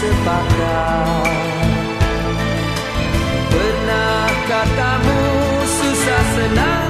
sepakat. Pernah katamu susah senang?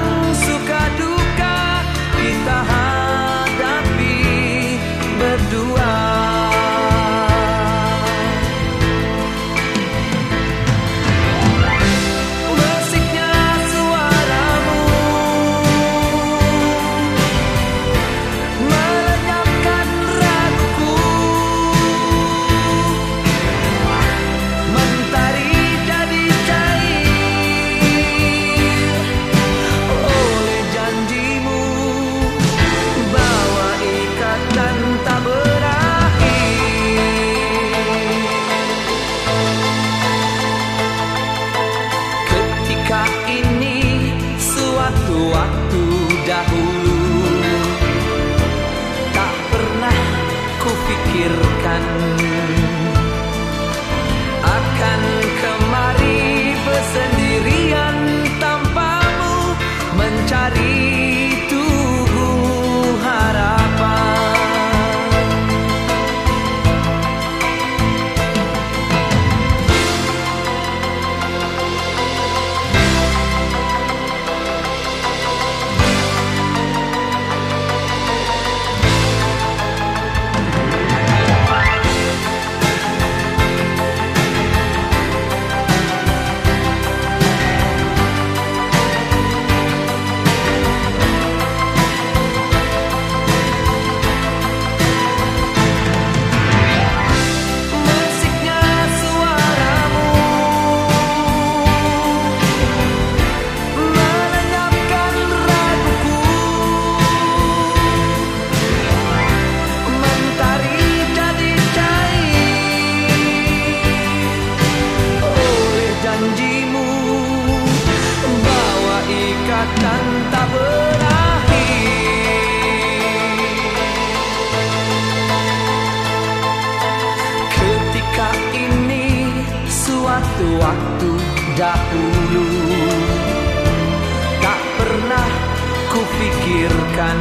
Dahulu Tak pernah kupikirkan waktu dahulu Tak pernah kupikirkan